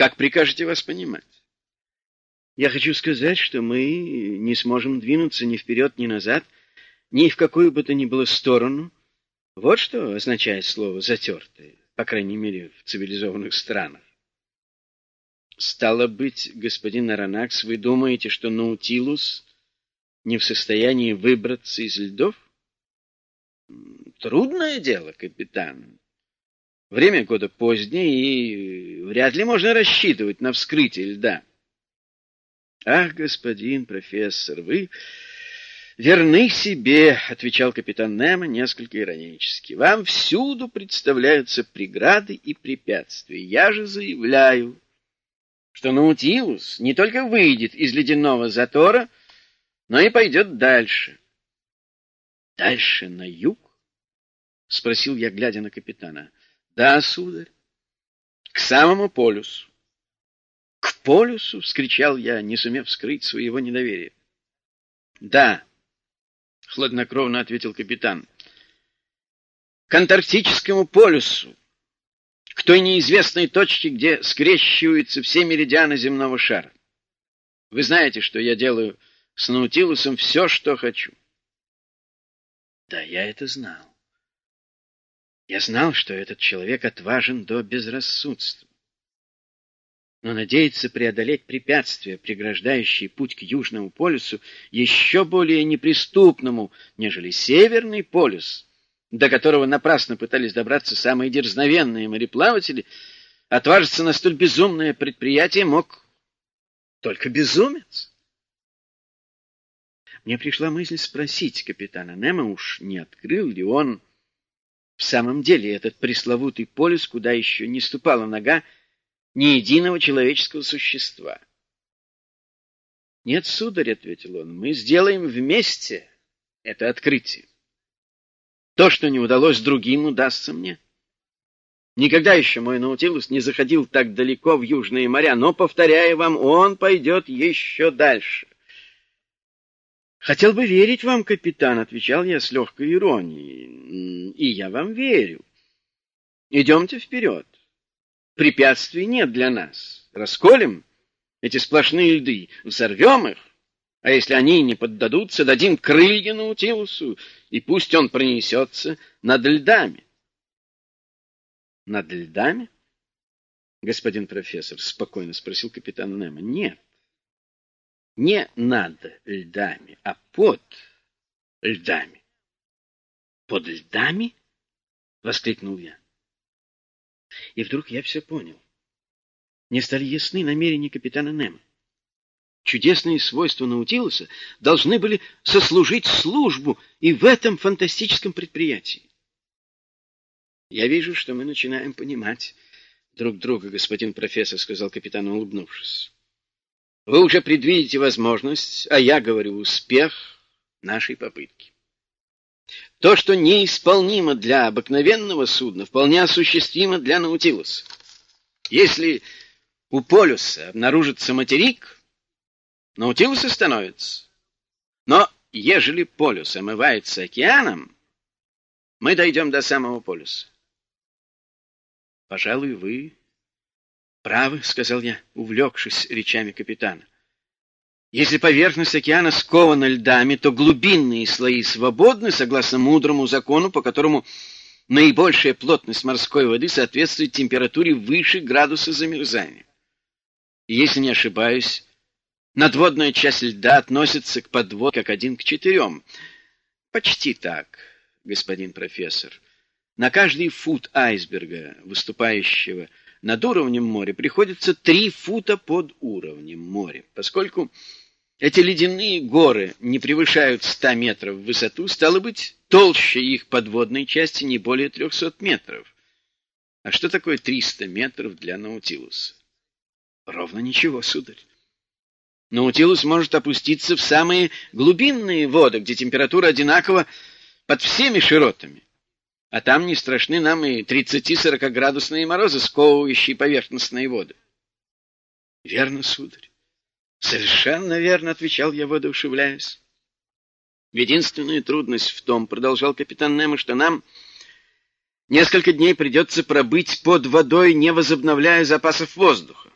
Как прикажете вас понимать? Я хочу сказать, что мы не сможем двинуться ни вперед, ни назад, ни в какую бы то ни было сторону. Вот что означает слово «затертое», по крайней мере, в цивилизованных странах. Стало быть, господин Аронакс, вы думаете, что Наутилус не в состоянии выбраться из льдов? Трудное дело, капитан. Время года позднее, и вряд ли можно рассчитывать на вскрытие льда. Ах, господин профессор, вы верны себе, отвечал капитан Немо несколько иронически. Вам всюду представляются преграды и препятствия. Я же заявляю, что Наутилус не только выйдет из ледяного затора, но и пойдет дальше. Дальше на юг? спросил я, глядя на капитана. Да, сударь. К самому полюсу. К полюсу, вскричал я, не сумев скрыть своего недоверия. Да, хладнокровно ответил капитан. К Антарктическому полюсу, к той неизвестной точке, где скрещиваются все меридианы земного шара. Вы знаете, что я делаю с Наутилусом все, что хочу. Да, я это знал. Я знал, что этот человек отважен до безрассудства. Но надеяться преодолеть препятствия, преграждающие путь к Южному полюсу, еще более неприступному, нежели Северный полюс, до которого напрасно пытались добраться самые дерзновенные мореплаватели, отважиться на столь безумное предприятие мог только безумец. Мне пришла мысль спросить капитана Немо, уж не открыл ли он в самом деле этот пресловутый полюс, куда еще не ступала нога ни единого человеческого существа. «Нет, сударь», — ответил он, — «мы сделаем вместе это открытие. То, что не удалось другим, удастся мне». Никогда еще мой Наутилус не заходил так далеко в южные моря, но, повторяю вам, он пойдет еще дальше. «Хотел бы верить вам, капитан», — отвечал я с легкой иронией. «И я вам верю. Идемте вперед. Препятствий нет для нас. Расколем эти сплошные льды, взорвем их, а если они не поддадутся, дадим крылья Наутилусу, и пусть он пронесется над льдами». «Над льдами?» «Господин профессор», — спокойно спросил капитан Немо. «Нет» не над льдами, а под льдами. Под льдами? воскликнул я. И вдруг я все понял. Мне стали ясны намерения капитана Немо. Чудесные свойства Наутилуса должны были сослужить службу и в этом фантастическом предприятии. Я вижу, что мы начинаем понимать друг друга, господин профессор, сказал капитан, улыбнувшись. Вы уже предвидите возможность, а я говорю успех нашей попытки. То, что неисполнимо для обыкновенного судна, вполне осуществимо для Наутилуса. Если у полюса обнаружится материк, Наутилус остановится. Но ежели полюс омывается океаном, мы дойдем до самого полюса. Пожалуй, вы Правы, сказал я, увлекшись речами капитана. Если поверхность океана скована льдами, то глубинные слои свободны, согласно мудрому закону, по которому наибольшая плотность морской воды соответствует температуре выше градуса замерзания. И если не ошибаюсь, надводная часть льда относится к подвод как один к четырем. Почти так, господин профессор. На каждый фут айсберга, выступающего над уровнем моря приходится три фута под уровнем моря. Поскольку эти ледяные горы не превышают 100 метров в высоту, стало быть, толще их подводной части не более 300 метров. А что такое 300 метров для Наутилуса? Ровно ничего, сударь. Наутилус может опуститься в самые глубинные воды, где температура одинакова под всеми широтами. А там не страшны нам и 30-40 градусные морозы, сковывающие поверхностные воды. — Верно, сударь. — Совершенно верно, — отвечал я, воодушевляясь. Единственная трудность в том, — продолжал капитан Немо, — что нам несколько дней придется пробыть под водой, не возобновляя запасов воздуха.